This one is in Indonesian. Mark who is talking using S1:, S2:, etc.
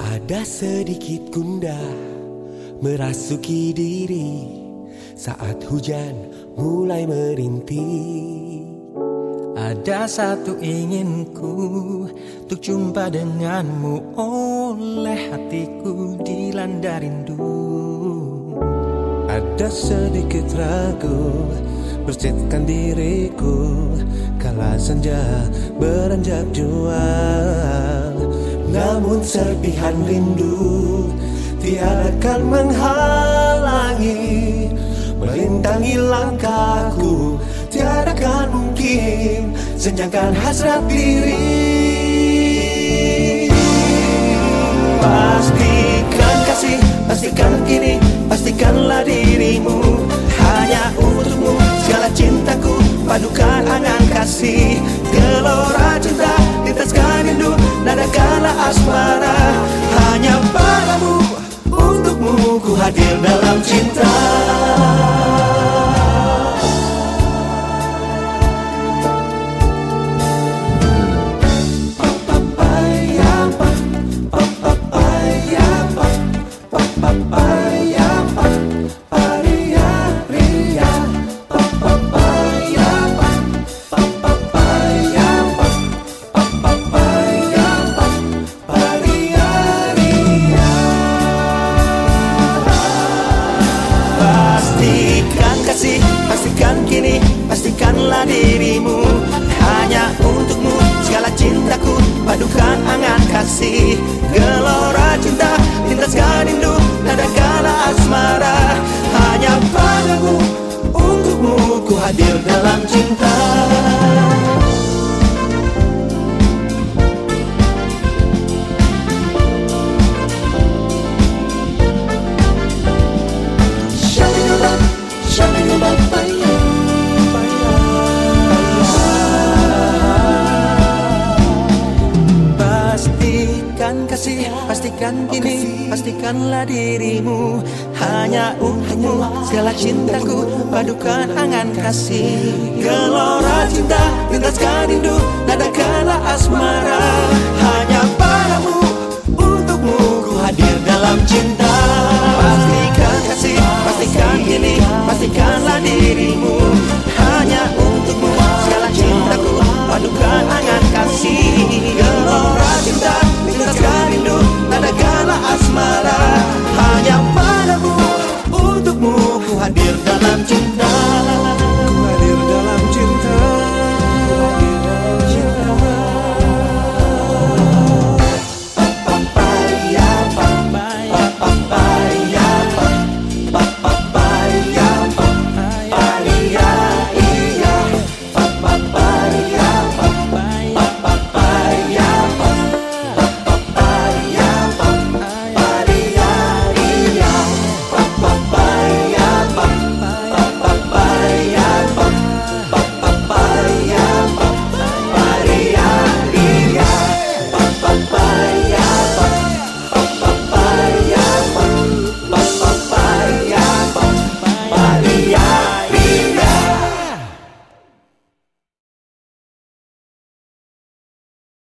S1: Ada sedikit gundah merasuki diri saat hujan mulai merintih.
S2: Ada satu inginku Untuk jumpa denganmu Oleh hatiku dilanda rindu
S1: Ada sedikit ragu Bersihkan diriku. Kala senja beranjak jua. Namun serpihan rindu Tiada akan menghalangi. Melintangi langkahku Tiada akan mungkin Senyangkan hasrat diri. Pastikan kasih Pastikan kini kasih. Gelora cinta Lintaskan rindu Nadakanlah asmara kini, pastikanlah dirimu Hanya untukmu, segala cintaku, padukan angan kasih. Gelora cinta, lintaskan rindu, nadakala asmara. Hanya padamu, untukmu, ku hadir dalam cinta
S2: pastikan kini pastikanlah dirimu hanya untukmu. Segala cintaku padukan angan kasih. Gelora cinta lintaskan rindu nada kala